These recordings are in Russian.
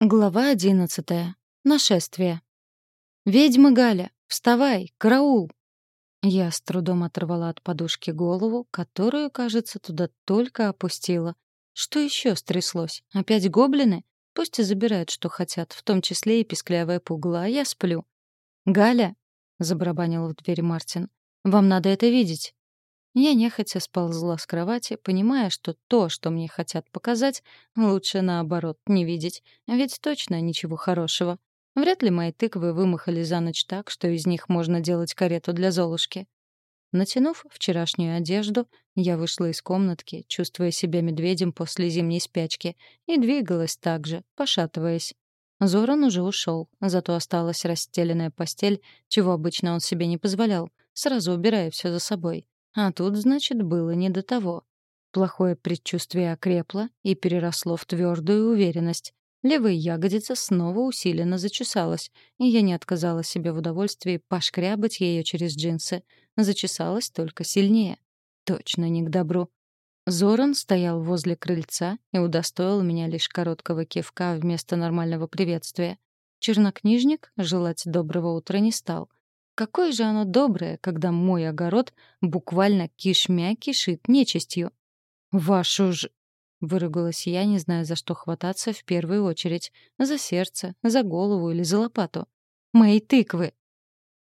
Глава одиннадцатая. Нашествие. «Ведьма Галя! Вставай! Караул!» Я с трудом оторвала от подушки голову, которую, кажется, туда только опустила. Что еще стряслось? Опять гоблины? Пусть и забирают, что хотят, в том числе и писклявое пугало, а я сплю. «Галя!» — забарабанил в дверь Мартин. «Вам надо это видеть!» Я нехотя сползла с кровати, понимая, что то, что мне хотят показать, лучше наоборот не видеть, ведь точно ничего хорошего. Вряд ли мои тыквы вымахали за ночь так, что из них можно делать карету для Золушки. Натянув вчерашнюю одежду, я вышла из комнатки, чувствуя себя медведем после зимней спячки, и двигалась так же, пошатываясь. Зоран уже ушел, зато осталась расстеленная постель, чего обычно он себе не позволял, сразу убирая все за собой. А тут, значит, было не до того. Плохое предчувствие окрепло и переросло в твердую уверенность. Левая ягодица снова усиленно зачесалась, и я не отказала себе в удовольствии пошкрябать ее через джинсы. Зачесалась только сильнее. Точно не к добру. Зоран стоял возле крыльца и удостоил меня лишь короткого кивка вместо нормального приветствия. Чернокнижник желать доброго утра не стал — Какое же оно доброе, когда мой огород буквально кишмя кишит нечистью. «Вашу ж...» — выругалась я, не зная, за что хвататься в первую очередь. За сердце, за голову или за лопату. «Мои тыквы!»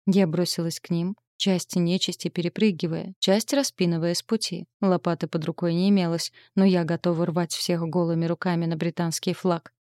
Я бросилась к ним, часть нечисти перепрыгивая, часть распинывая с пути. Лопаты под рукой не имелось, но я готова рвать всех голыми руками на британский флаг.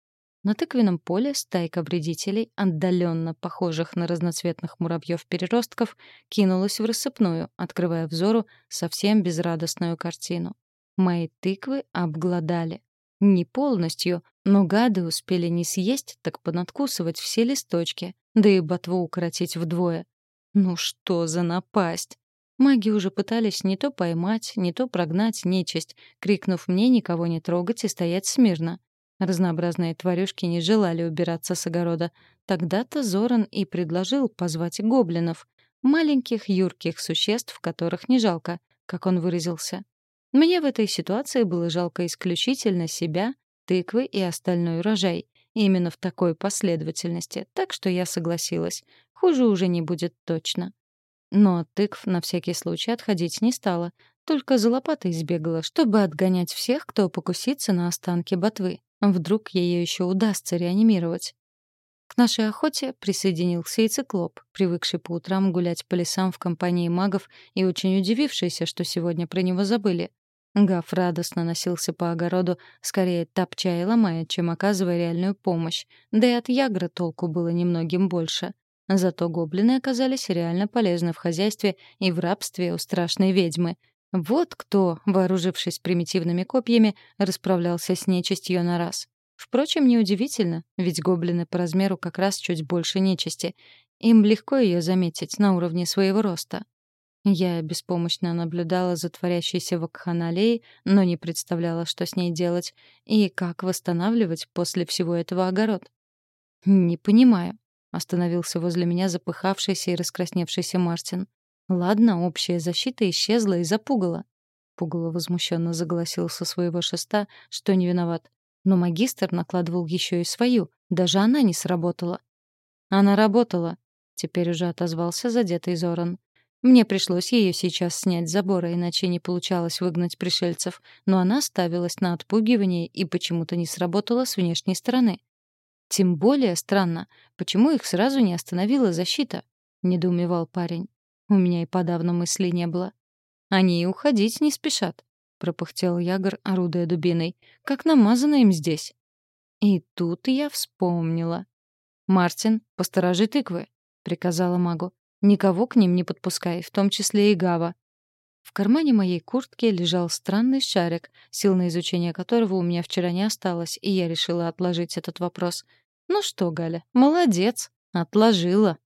На тыквенном поле стайка вредителей, отдаленно похожих на разноцветных муравьев-переростков, кинулась в рассыпную, открывая взору совсем безрадостную картину. Мои тыквы обглодали. Не полностью, но гады успели не съесть, так понадкусывать все листочки, да и ботву укоротить вдвое. Ну что за напасть! Маги уже пытались не то поймать, не то прогнать нечисть, крикнув мне никого не трогать и стоять смирно. Разнообразные тварюшки не желали убираться с огорода. Тогда-то Зоран и предложил позвать гоблинов, маленьких юрких существ, которых не жалко, как он выразился. Мне в этой ситуации было жалко исключительно себя, тыквы и остальной урожай. Именно в такой последовательности, так что я согласилась. Хуже уже не будет точно. Но от тыкв на всякий случай отходить не стала, только за лопатой сбегала, чтобы отгонять всех, кто покусится на останки ботвы. Вдруг ее еще удастся реанимировать. К нашей охоте присоединился и циклоп, привыкший по утрам гулять по лесам в компании магов и очень удивившийся, что сегодня про него забыли. Гав радостно носился по огороду, скорее топча и ломая, чем оказывая реальную помощь, да и от ягра толку было немногим больше. Зато гоблины оказались реально полезны в хозяйстве и в рабстве у страшной ведьмы — вот кто, вооружившись примитивными копьями, расправлялся с нечистью на раз. Впрочем, неудивительно, ведь гоблины по размеру как раз чуть больше нечисти. Им легко ее заметить на уровне своего роста. Я беспомощно наблюдала за творящейся вакханалией, но не представляла, что с ней делать и как восстанавливать после всего этого огород. «Не понимаю», — остановился возле меня запыхавшийся и раскрасневшийся Мартин. Ладно, общая защита исчезла и запугала. Пугало возмущенно заголосил со своего шеста, что не виноват. Но магистр накладывал еще и свою, даже она не сработала. Она работала, теперь уже отозвался задетый Зоран. Мне пришлось ее сейчас снять с забора, иначе не получалось выгнать пришельцев, но она ставилась на отпугивание и почему-то не сработала с внешней стороны. Тем более странно, почему их сразу не остановила защита, недоумевал парень. У меня и подавно мысли не было. Они и уходить не спешат, пропыхтел Ягор, орудуя дубиной. Как намазано им здесь. И тут я вспомнила. «Мартин, посторожи тыквы», — приказала магу. «Никого к ним не подпускай, в том числе и Гава». В кармане моей куртки лежал странный шарик, сил на изучение которого у меня вчера не осталось, и я решила отложить этот вопрос. «Ну что, Галя, молодец, отложила».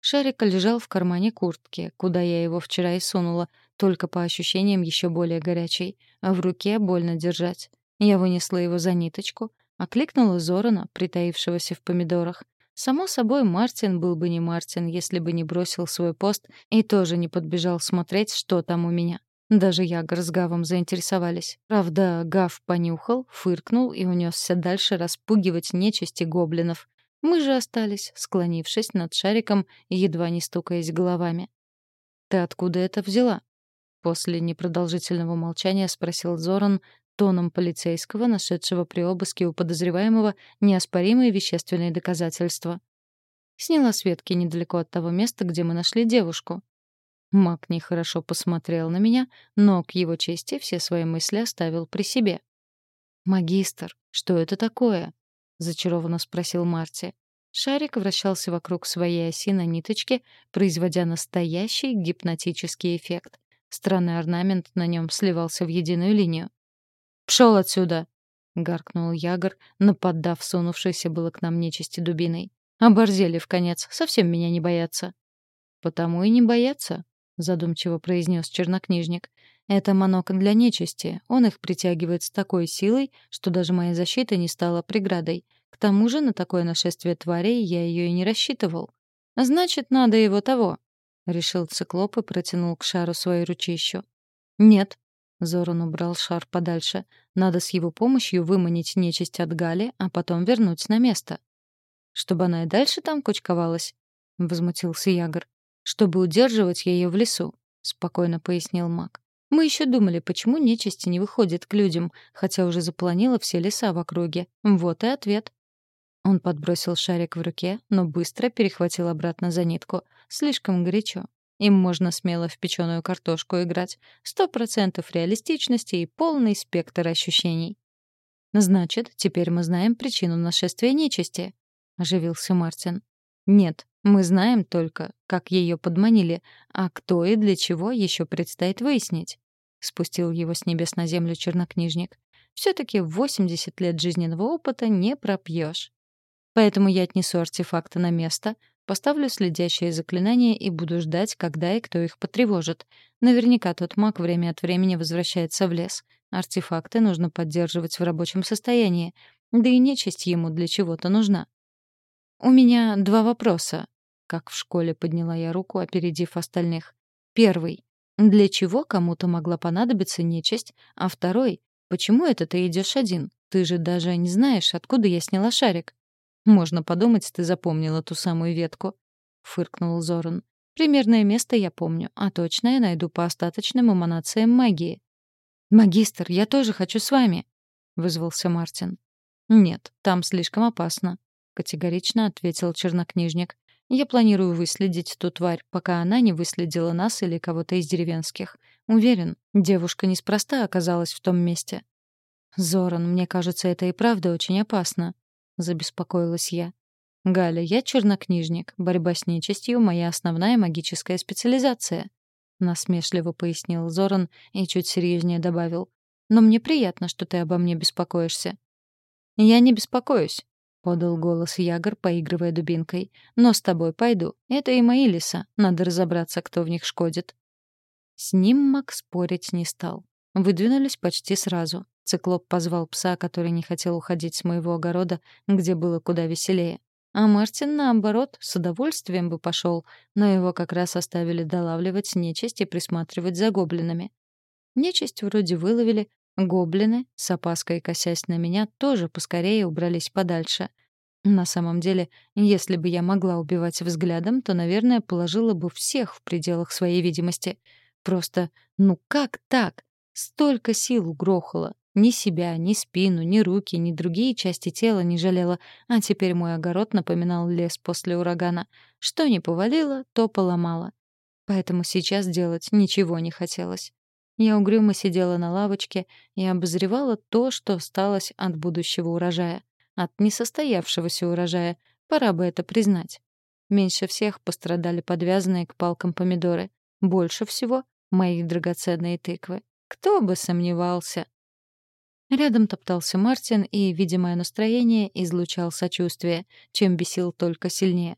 Шарик лежал в кармане куртки, куда я его вчера и сунула, только по ощущениям еще более горячий, а в руке больно держать. Я вынесла его за ниточку, окликнула Зорана, притаившегося в помидорах. Само собой, Мартин был бы не Мартин, если бы не бросил свой пост и тоже не подбежал смотреть, что там у меня. Даже Ягор с Гавом заинтересовались. Правда, Гав понюхал, фыркнул и унесся дальше распугивать нечисти гоблинов. Мы же остались, склонившись над шариком едва не стукаясь головами. «Ты откуда это взяла?» После непродолжительного молчания спросил Зоран тоном полицейского, нашедшего при обыске у подозреваемого неоспоримые вещественные доказательства. Сняла с ветки недалеко от того места, где мы нашли девушку. Мак нехорошо посмотрел на меня, но к его чести все свои мысли оставил при себе. «Магистр, что это такое?» — зачарованно спросил Марти. Шарик вращался вокруг своей оси на ниточке, производя настоящий гипнотический эффект. Странный орнамент на нем сливался в единую линию. «Пшел отсюда!» — гаркнул Ягор, нападав сунувшейся было к нам нечисти дубиной. Оборзели в конец, совсем меня не боятся. Потому и не боятся, задумчиво произнес чернокнижник. Это манок для нечисти. Он их притягивает с такой силой, что даже моя защита не стала преградой. К тому же на такое нашествие тварей я ее и не рассчитывал. Значит, надо его того, решил циклоп и протянул к шару свою ручищу. Нет, Зоран убрал шар подальше. Надо с его помощью выманить нечисть от Гали, а потом вернуть на место чтобы она и дальше там кучковалась?» — возмутился Ягор. «Чтобы удерживать ее в лесу», — спокойно пояснил маг. «Мы еще думали, почему нечисти не выходит к людям, хотя уже запланила все леса в округе. Вот и ответ». Он подбросил шарик в руке, но быстро перехватил обратно за нитку. Слишком горячо. Им можно смело в печеную картошку играть. Сто процентов реалистичности и полный спектр ощущений. Значит, теперь мы знаем причину нашествия нечисти оживился Мартин. Нет, мы знаем только, как ее подманили, а кто и для чего еще предстоит выяснить. Спустил его с небес на землю чернокнижник. Все-таки 80 лет жизненного опыта не пропьешь. Поэтому я отнесу артефакты на место, поставлю следящее заклинание и буду ждать, когда и кто их потревожит. Наверняка тот маг время от времени возвращается в лес. Артефакты нужно поддерживать в рабочем состоянии, да и нечисть ему для чего-то нужна. «У меня два вопроса», — как в школе подняла я руку, опередив остальных. Первый. Для чего кому-то могла понадобиться нечисть? А второй. Почему это ты идешь один? Ты же даже не знаешь, откуда я сняла шарик. Можно подумать, ты запомнила ту самую ветку, фыркнул Зоран. Примерное место я помню, а точное найду по остаточным эманациям магии. Магистр, я тоже хочу с вами, вызвался Мартин. Нет, там слишком опасно категорично ответил чернокнижник. Я планирую выследить ту тварь, пока она не выследила нас или кого-то из деревенских. Уверен, девушка неспроста оказалась в том месте. Зоран, мне кажется, это и правда очень опасно, забеспокоилась я. Галя, я чернокнижник. Борьба с нечистью моя основная магическая специализация, насмешливо пояснил Зоран и чуть серьезнее добавил: "Но мне приятно, что ты обо мне беспокоишься". Я не беспокоюсь, — подал голос Ягор, поигрывая дубинкой. «Но с тобой пойду. Это и мои леса. Надо разобраться, кто в них шкодит». С ним Мак спорить не стал. Выдвинулись почти сразу. Циклоп позвал пса, который не хотел уходить с моего огорода, где было куда веселее. А Мартин, наоборот, с удовольствием бы пошел, но его как раз оставили долавливать нечисть и присматривать за гоблинами. Нечисть вроде выловили, Гоблины, с опаской косясь на меня, тоже поскорее убрались подальше. На самом деле, если бы я могла убивать взглядом, то, наверное, положила бы всех в пределах своей видимости. Просто, ну как так? Столько сил угрохало. Ни себя, ни спину, ни руки, ни другие части тела не жалела, а теперь мой огород напоминал лес после урагана. Что не повалило, то поломало. Поэтому сейчас делать ничего не хотелось. Я угрюмо сидела на лавочке и обозревала то, что осталось от будущего урожая. От несостоявшегося урожая. Пора бы это признать. Меньше всех пострадали подвязанные к палкам помидоры. Больше всего — мои драгоценные тыквы. Кто бы сомневался. Рядом топтался Мартин и, видя мое настроение, излучал сочувствие, чем бесил только сильнее.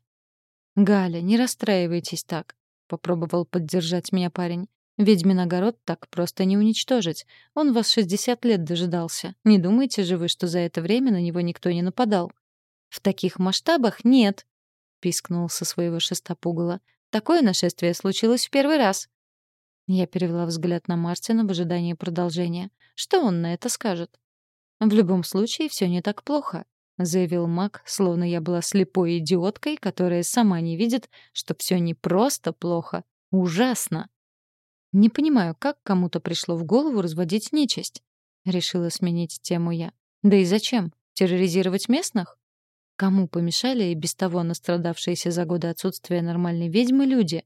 «Галя, не расстраивайтесь так», — попробовал поддержать меня парень. Ведьмин огород так просто не уничтожить. Он вас 60 лет дожидался. Не думаете же вы, что за это время на него никто не нападал? В таких масштабах нет, пискнул со своего шестопугала. Такое нашествие случилось в первый раз. Я перевела взгляд на Мартина в ожидании продолжения. Что он на это скажет? В любом случае, все не так плохо, заявил Мак, словно я была слепой идиоткой, которая сама не видит, что все не просто плохо, ужасно. Не понимаю, как кому-то пришло в голову разводить нечисть. Решила сменить тему я. Да и зачем? Терроризировать местных? Кому помешали и без того настрадавшиеся за годы отсутствия нормальной ведьмы люди?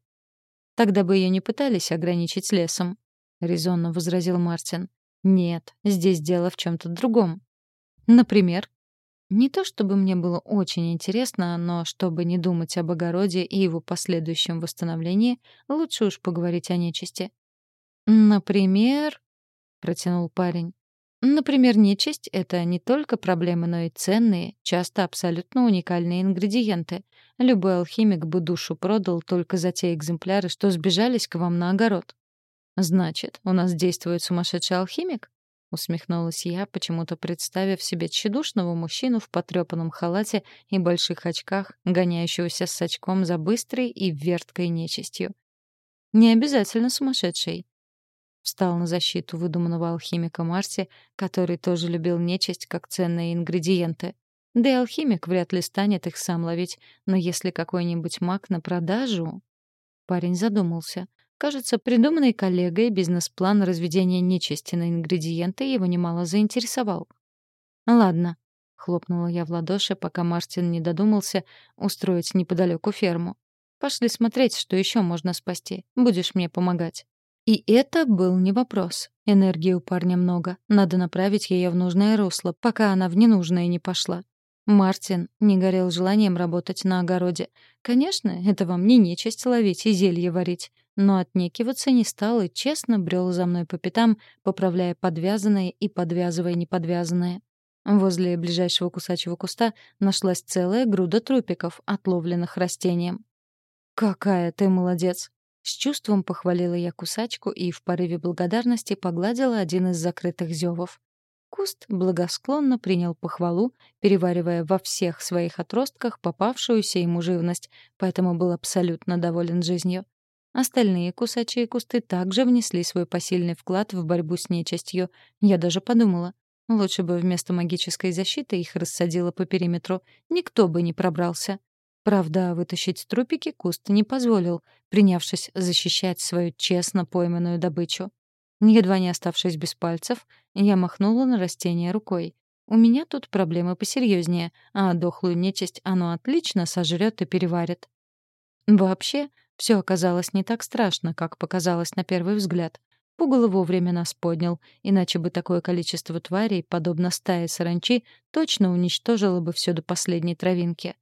Тогда бы ее не пытались ограничить лесом, резонно возразил Мартин. Нет, здесь дело в чем то другом. Например, не то чтобы мне было очень интересно, но чтобы не думать об огороде и его последующем восстановлении, лучше уж поговорить о нечисти. «Например...» — протянул парень. «Например, нечисть — это не только проблемы, но и ценные, часто абсолютно уникальные ингредиенты. Любой алхимик бы душу продал только за те экземпляры, что сбежались к вам на огород». «Значит, у нас действует сумасшедший алхимик?» — усмехнулась я, почему-то представив себе тщедушного мужчину в потрёпанном халате и больших очках, гоняющегося с очком за быстрой и верткой нечистью. «Не обязательно сумасшедший», встал на защиту выдуманного алхимика Марси, который тоже любил нечисть как ценные ингредиенты. Да и алхимик вряд ли станет их сам ловить, но если какой-нибудь маг на продажу... Парень задумался. Кажется, придуманный коллегой бизнес-план разведения нечисти на ингредиенты его немало заинтересовал. «Ладно», — хлопнула я в ладоши, пока Мартин не додумался устроить неподалеку ферму. «Пошли смотреть, что еще можно спасти. Будешь мне помогать». И это был не вопрос. Энергии у парня много. Надо направить ее в нужное русло, пока она в ненужное не пошла. Мартин не горел желанием работать на огороде. Конечно, это вам не нечисть ловить и зелье варить. Но отнекиваться не стал и честно брел за мной по пятам, поправляя подвязанное и подвязывая неподвязанное. Возле ближайшего кусачего куста нашлась целая груда трупиков, отловленных растением. «Какая ты молодец!» С чувством похвалила я кусачку и в порыве благодарности погладила один из закрытых зевов. Куст благосклонно принял похвалу, переваривая во всех своих отростках попавшуюся ему живность, поэтому был абсолютно доволен жизнью. Остальные кусачие кусты также внесли свой посильный вклад в борьбу с нечистью. Я даже подумала, лучше бы вместо магической защиты их рассадила по периметру, никто бы не пробрался. Правда, вытащить трупики куст не позволил, принявшись защищать свою честно пойманную добычу. Едва не оставшись без пальцев, я махнула на растение рукой. У меня тут проблемы посерьезнее, а дохлую нечисть оно отлично сожрет и переварит. Вообще, все оказалось не так страшно, как показалось на первый взгляд. Пугало вовремя нас поднял, иначе бы такое количество тварей, подобно стае саранчи, точно уничтожило бы все до последней травинки.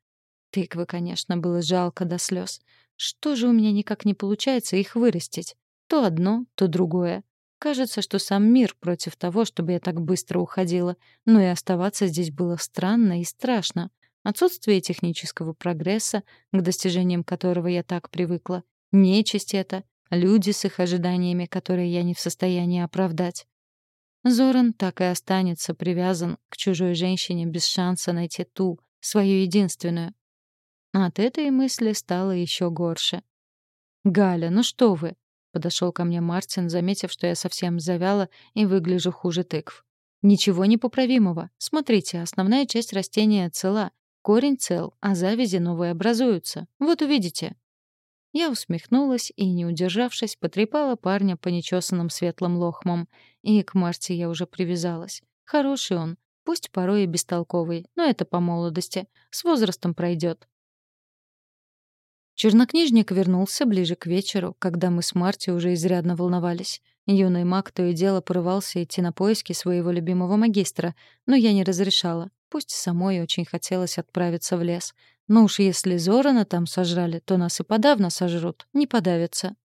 Тыквы, конечно, было жалко до слез. Что же у меня никак не получается их вырастить? То одно, то другое. Кажется, что сам мир против того, чтобы я так быстро уходила. Но и оставаться здесь было странно и страшно. Отсутствие технического прогресса, к достижениям которого я так привыкла. Нечисть это, люди с их ожиданиями, которые я не в состоянии оправдать. Зоран так и останется привязан к чужой женщине без шанса найти ту, свою единственную. От этой мысли стало еще горше. «Галя, ну что вы?» — подошел ко мне Мартин, заметив, что я совсем завяла и выгляжу хуже тыкв. «Ничего непоправимого. Смотрите, основная часть растения цела, корень цел, а завязи новые образуются. Вот увидите». Я усмехнулась и, не удержавшись, потрепала парня по нечесанным светлым лохмам. И к Марте я уже привязалась. Хороший он, пусть порой и бестолковый, но это по молодости. С возрастом пройдет. Чернокнижник вернулся ближе к вечеру, когда мы с Марти уже изрядно волновались. Юный маг то и дело порывался идти на поиски своего любимого магистра, но я не разрешала. Пусть самой очень хотелось отправиться в лес. Но уж если Зорана там сожрали, то нас и подавно сожрут, не подавятся.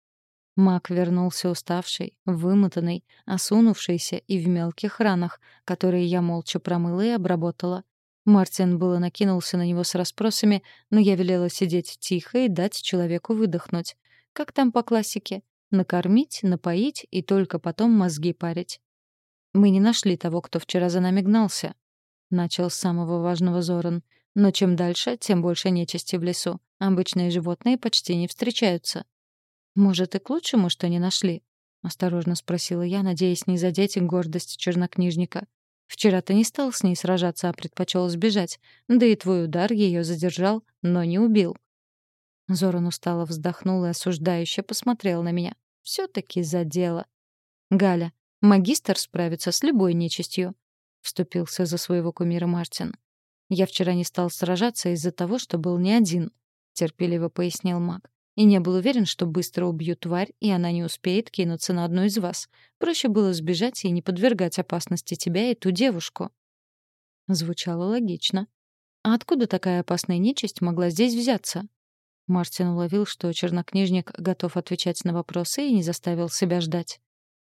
Маг вернулся уставший, вымотанный, осунувшийся и в мелких ранах, которые я молча промыла и обработала. Мартин было накинулся на него с расспросами, но я велела сидеть тихо и дать человеку выдохнуть. Как там по классике? Накормить, напоить и только потом мозги парить. «Мы не нашли того, кто вчера за нами гнался», — начал с самого важного Зоран. «Но чем дальше, тем больше нечисти в лесу. Обычные животные почти не встречаются». «Может, и к лучшему, что не нашли?» — осторожно спросила я, надеясь не задеть гордость чернокнижника. «Вчера ты не стал с ней сражаться, а предпочел сбежать. Да и твой удар ее задержал, но не убил». Зоран устало вздохнул и осуждающе посмотрел на меня. все таки за дело. «Галя, магистр справится с любой нечистью», — вступился за своего кумира Мартин. «Я вчера не стал сражаться из-за того, что был не один», — терпеливо пояснил маг. «И не был уверен, что быстро убью тварь, и она не успеет кинуться на одну из вас. Проще было сбежать и не подвергать опасности тебя и ту девушку». Звучало логично. «А откуда такая опасная нечисть могла здесь взяться?» Мартин уловил, что чернокнижник готов отвечать на вопросы и не заставил себя ждать.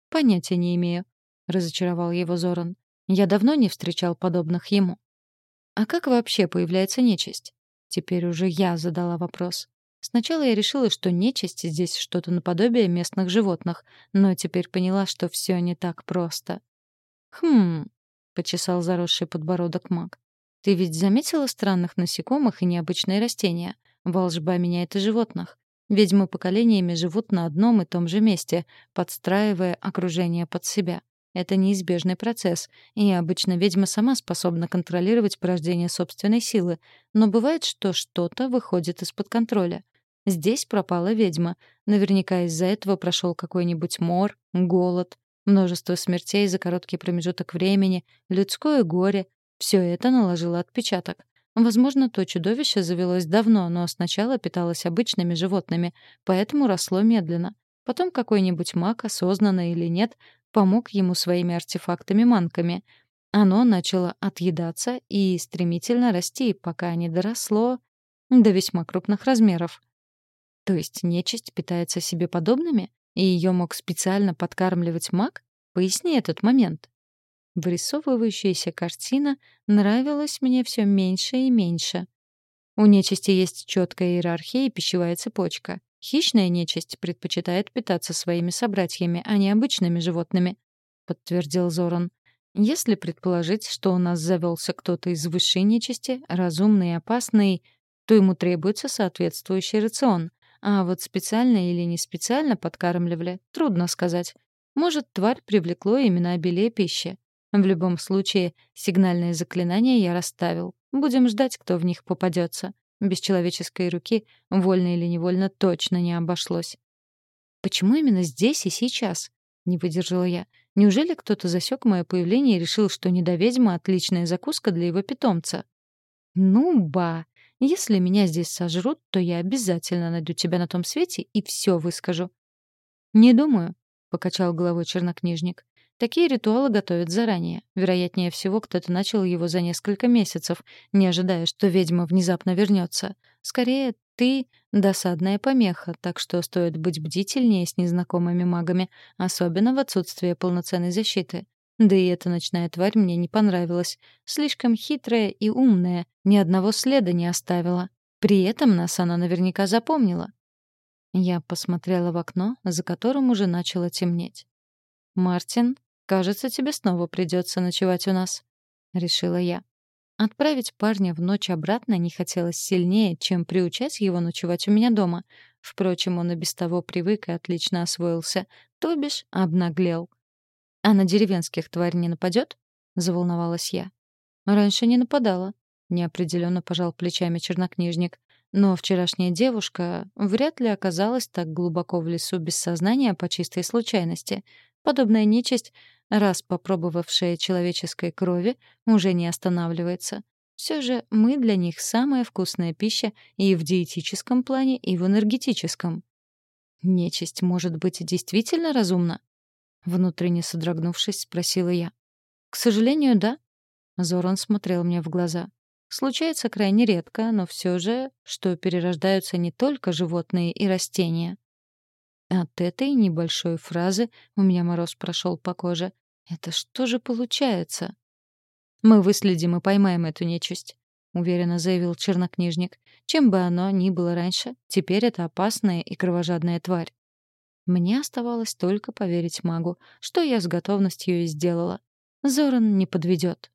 «Понятия не имею», — разочаровал его Зоран. «Я давно не встречал подобных ему». А как вообще появляется нечисть? Теперь уже я задала вопрос. Сначала я решила, что нечисть здесь что-то наподобие местных животных, но теперь поняла, что все не так просто. «Хм...» — почесал заросший подбородок маг. «Ты ведь заметила странных насекомых и необычные растения? Волжба меняет и животных. Ведьмы поколениями живут на одном и том же месте, подстраивая окружение под себя. Это неизбежный процесс, и обычно ведьма сама способна контролировать порождение собственной силы, но бывает, что что-то выходит из-под контроля. Здесь пропала ведьма. Наверняка из-за этого прошел какой-нибудь мор, голод, множество смертей за короткий промежуток времени, людское горе. Все это наложило отпечаток. Возможно, то чудовище завелось давно, но сначала питалось обычными животными, поэтому росло медленно. Потом какой-нибудь маг, осознанно или нет, помог ему своими артефактами-манками. Оно начало отъедаться и стремительно расти, пока не доросло до весьма крупных размеров. То есть нечисть питается себе подобными, и ее мог специально подкармливать маг? Поясни этот момент. Вырисовывающаяся картина нравилась мне все меньше и меньше. У нечисти есть четкая иерархия и пищевая цепочка. Хищная нечисть предпочитает питаться своими собратьями, а не обычными животными, подтвердил Зоран. Если предположить, что у нас завелся кто-то из высшей нечисти, разумный и опасный, то ему требуется соответствующий рацион. А вот специально или не специально подкармливали, трудно сказать. Может, тварь привлекло именно обилие пищи. В любом случае, сигнальные заклинания я расставил. Будем ждать, кто в них попадется. Без человеческой руки, вольно или невольно, точно не обошлось. «Почему именно здесь и сейчас?» — не выдержала я. «Неужели кто-то засек мое появление и решил, что недоведьма — отличная закуска для его питомца?» «Ну, ба! Если меня здесь сожрут, то я обязательно найду тебя на том свете и все выскажу». «Не думаю», — покачал головой чернокнижник. Такие ритуалы готовят заранее. Вероятнее всего, кто-то начал его за несколько месяцев, не ожидая, что ведьма внезапно вернется. Скорее, ты — досадная помеха, так что стоит быть бдительнее с незнакомыми магами, особенно в отсутствие полноценной защиты. Да и эта ночная тварь мне не понравилась. Слишком хитрая и умная, ни одного следа не оставила. При этом нас она наверняка запомнила. Я посмотрела в окно, за которым уже начало темнеть. «Мартин, Кажется, тебе снова придется ночевать у нас», — решила я. Отправить парня в ночь обратно не хотелось сильнее, чем приучать его ночевать у меня дома. Впрочем, он и без того привык и отлично освоился, то бишь обнаглел. «А на деревенских тварь не нападет?» — заволновалась я. «Раньше не нападала», — неопределенно пожал плечами чернокнижник. Но вчерашняя девушка вряд ли оказалась так глубоко в лесу без сознания по чистой случайности. Подобная нечисть раз попробовавшая человеческой крови, уже не останавливается. Все же мы для них самая вкусная пища и в диетическом плане, и в энергетическом. Нечисть может быть действительно разумна? Внутренне содрогнувшись, спросила я. К сожалению, да. Зоран смотрел мне в глаза. Случается крайне редко, но все же, что перерождаются не только животные и растения. От этой небольшой фразы у меня мороз прошел по коже. Это что же получается? Мы выследим и поймаем эту нечисть, уверенно заявил чернокнижник. Чем бы оно ни было раньше, теперь это опасная и кровожадная тварь. Мне оставалось только поверить магу, что я с готовностью и сделала. Зоран не подведет.